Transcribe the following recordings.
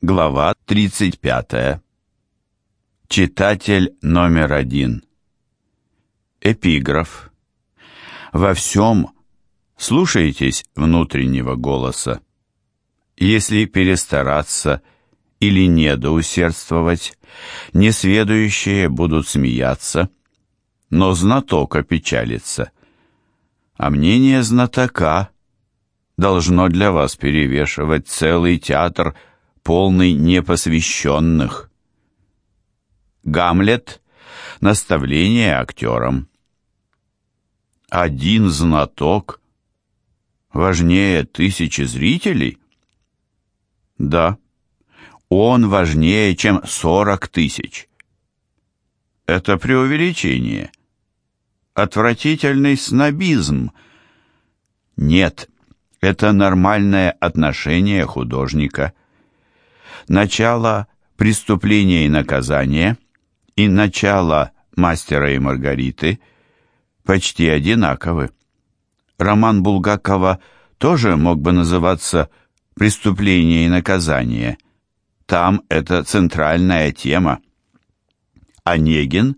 Глава 35. Читатель номер один. Эпиграф. Во всем слушайтесь внутреннего голоса. Если перестараться или недоусердствовать, несведущие будут смеяться, но знаток опечалится. А мнение знатока должно для вас перевешивать целый театр – полный непосвященных. Гамлет. Наставление актерам. Один знаток важнее тысячи зрителей? Да, он важнее, чем сорок тысяч. Это преувеличение. Отвратительный снобизм. Нет, это нормальное отношение художника – начало «Преступления и наказания» и начало «Мастера и Маргариты» почти одинаковы. Роман Булгакова тоже мог бы называться «Преступление и наказание». Там это центральная тема. Онегин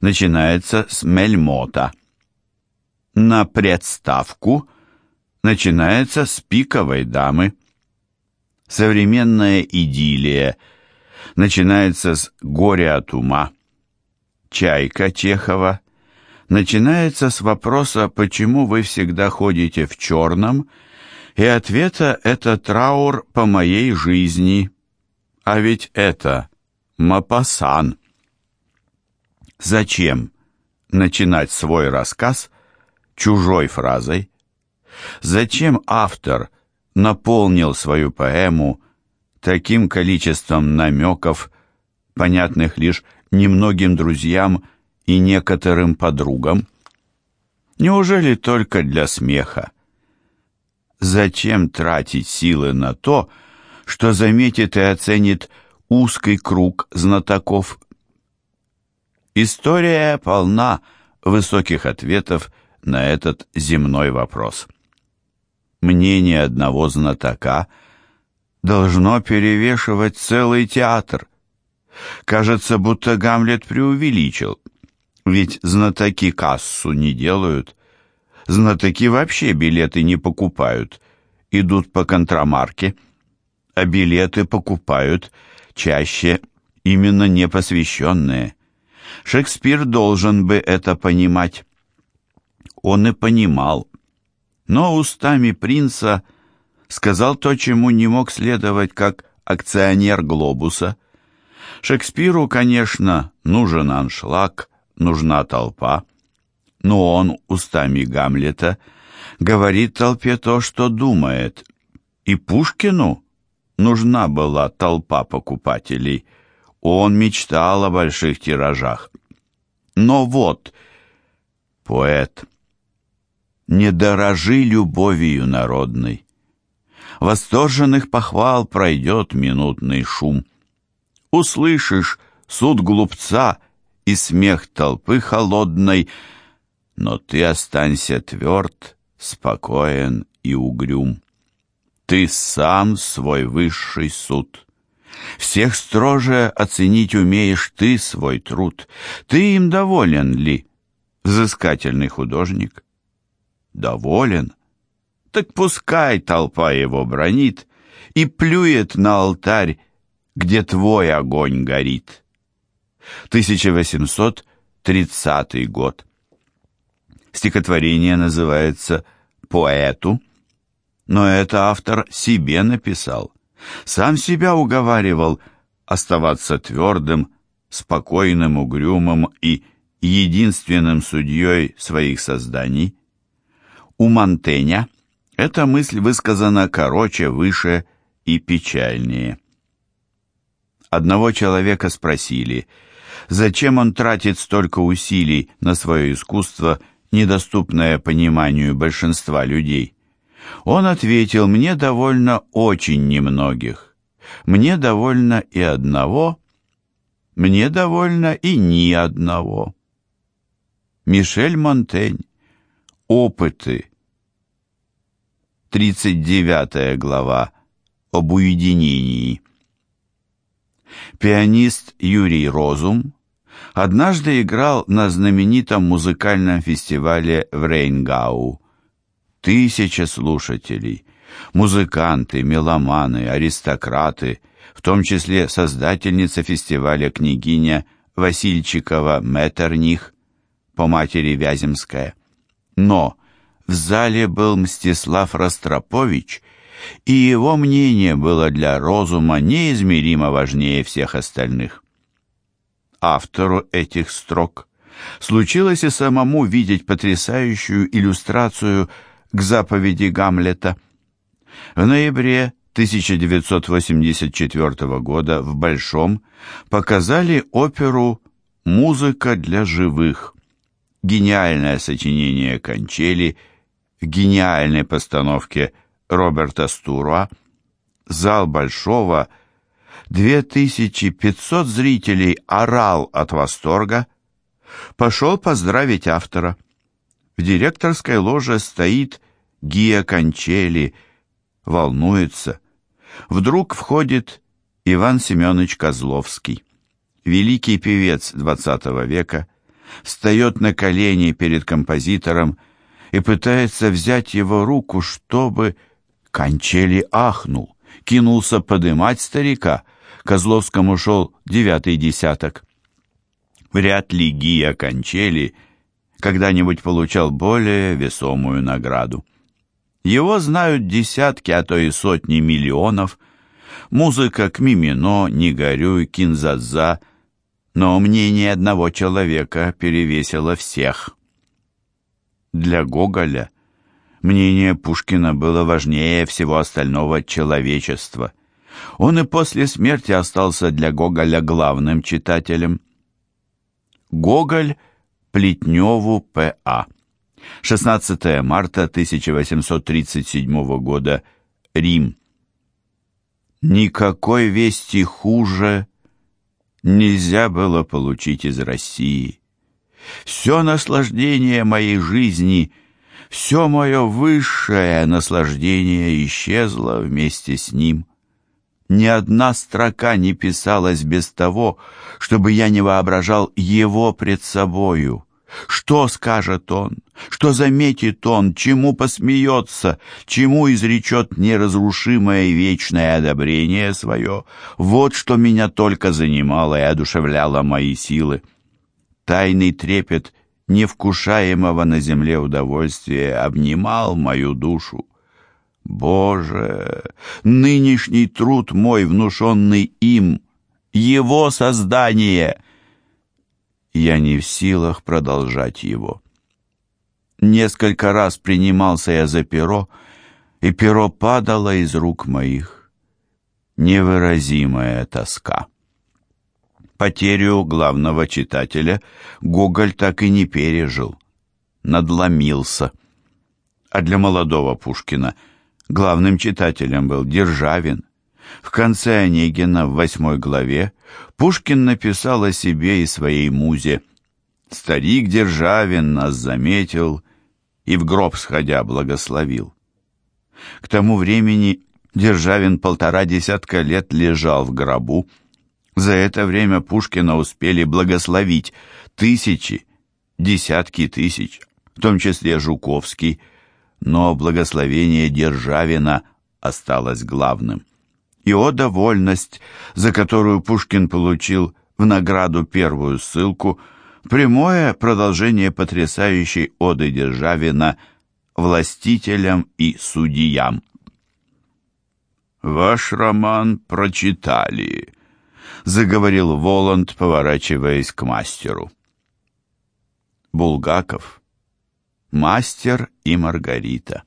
начинается с Мельмота. На представку начинается с пиковой дамы. Современная идиллия начинается с «Горя от ума». «Чайка» Чехова начинается с вопроса «Почему вы всегда ходите в черном?» и ответа «Это траур по моей жизни». А ведь это Мапасан. Зачем начинать свой рассказ чужой фразой? Зачем автор – наполнил свою поэму таким количеством намеков, понятных лишь немногим друзьям и некоторым подругам? Неужели только для смеха? Зачем тратить силы на то, что заметит и оценит узкий круг знатоков? История полна высоких ответов на этот земной вопрос мнение одного знатока должно перевешивать целый театр. Кажется, будто Гамлет преувеличил, ведь знатоки кассу не делают. Знатоки вообще билеты не покупают, идут по контрамарке, а билеты покупают чаще именно непосвященные. Шекспир должен бы это понимать. Он и понимал но устами принца сказал то, чему не мог следовать как акционер «Глобуса». Шекспиру, конечно, нужен аншлаг, нужна толпа, но он устами Гамлета говорит толпе то, что думает. И Пушкину нужна была толпа покупателей. Он мечтал о больших тиражах. Но вот поэт – не дорожи любовью народной. Восторженных похвал пройдет минутный шум. Услышишь суд глупца и смех толпы холодной, но ты останься тверд, спокоен и угрюм. Ты сам свой высший суд. Всех строже оценить умеешь ты свой труд. Ты им доволен ли, взыскательный художник? Доволен, так пускай толпа его бронит и плюет на алтарь, где твой огонь горит. 1830 год. Стихотворение называется «Поэту», но это автор себе написал. Сам себя уговаривал оставаться твердым, спокойным, угрюмым и единственным судьей своих созданий. У Монтэня эта мысль высказана короче, выше и печальнее. Одного человека спросили, зачем он тратит столько усилий на свое искусство, недоступное пониманию большинства людей. Он ответил, мне довольно очень немногих. Мне довольно и одного, мне довольно и ни одного. Мишель Монтень. Опыты. 39 глава об уединении. Пианист Юрий Розум однажды играл на знаменитом музыкальном фестивале в Рейнгау. Тысяча слушателей, музыканты, меломаны, аристократы, в том числе создательница фестиваля княгиня Васильчикова Меттерних по матери Вяземская. Но в зале был Мстислав Ростропович, и его мнение было для Розума неизмеримо важнее всех остальных. Автору этих строк случилось и самому видеть потрясающую иллюстрацию к заповеди Гамлета. В ноябре 1984 года в Большом показали оперу «Музыка для живых». Гениальное сочинение Кончели гениальной постановке Роберта Стуруа. Зал Большого, 2500 зрителей орал от восторга. Пошел поздравить автора. В директорской ложе стоит Гия Кончели, волнуется. Вдруг входит Иван Семенович Козловский, великий певец XX века, встает на колени перед композитором и пытается взять его руку, чтобы... Кончели ахнул, кинулся подымать старика. Козловскому шел девятый десяток. Вряд ли Гия Кончели когда-нибудь получал более весомую награду. Его знают десятки, а то и сотни миллионов. Музыка к Мимино, Не горюй, Кинзадза. Но мнение одного человека перевесило всех. Для Гоголя мнение Пушкина было важнее всего остального человечества. Он и после смерти остался для Гоголя главным читателем. Гоголь Плетневу П.А. 16 марта 1837 года. Рим. Никакой вести хуже нельзя было получить из России. Все наслаждение моей жизни, все мое высшее наслаждение исчезло вместе с ним. Ни одна строка не писалась без того, чтобы я не воображал его пред собою. Что скажет он? Что заметит он? Чему посмеется? Чему изречет неразрушимое вечное одобрение свое? Вот что меня только занимало и одушевляло мои силы. Тайный трепет невкушаемого на земле удовольствия обнимал мою душу. Боже, нынешний труд мой, внушенный им, его создание — я не в силах продолжать его. Несколько раз принимался я за перо, и перо падало из рук моих. Невыразимая тоска. Потерю главного читателя Гоголь так и не пережил. Надломился. А для молодого Пушкина главным читателем был Державин. В конце Онегина в восьмой главе Пушкин написал о себе и своей музе «Старик Державин нас заметил и в гроб сходя благословил». К тому времени Державин полтора десятка лет лежал в гробу. За это время Пушкина успели благословить тысячи, десятки тысяч, в том числе Жуковский, но благословение Державина осталось главным. И «О довольность», за которую Пушкин получил в награду первую ссылку, прямое продолжение потрясающей оды Державина властителям и судьям. «Ваш роман прочитали», — заговорил Воланд, поворачиваясь к мастеру. Булгаков, мастер и Маргарита.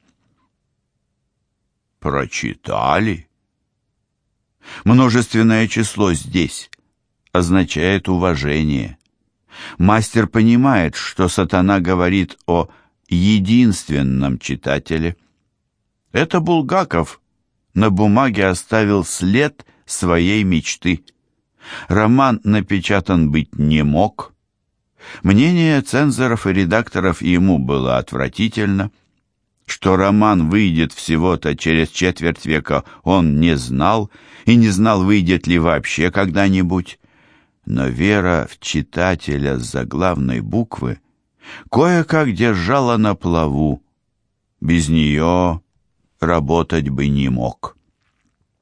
«Прочитали?» Множественное число здесь означает уважение. Мастер понимает, что сатана говорит о единственном читателе. Это Булгаков на бумаге оставил след своей мечты. Роман напечатан быть не мог. Мнение цензоров и редакторов ему было отвратительно. Что роман выйдет всего-то через четверть века, он не знал, и не знал, выйдет ли вообще когда-нибудь. Но вера в читателя с заглавной буквы кое-как держала на плаву. Без нее работать бы не мог.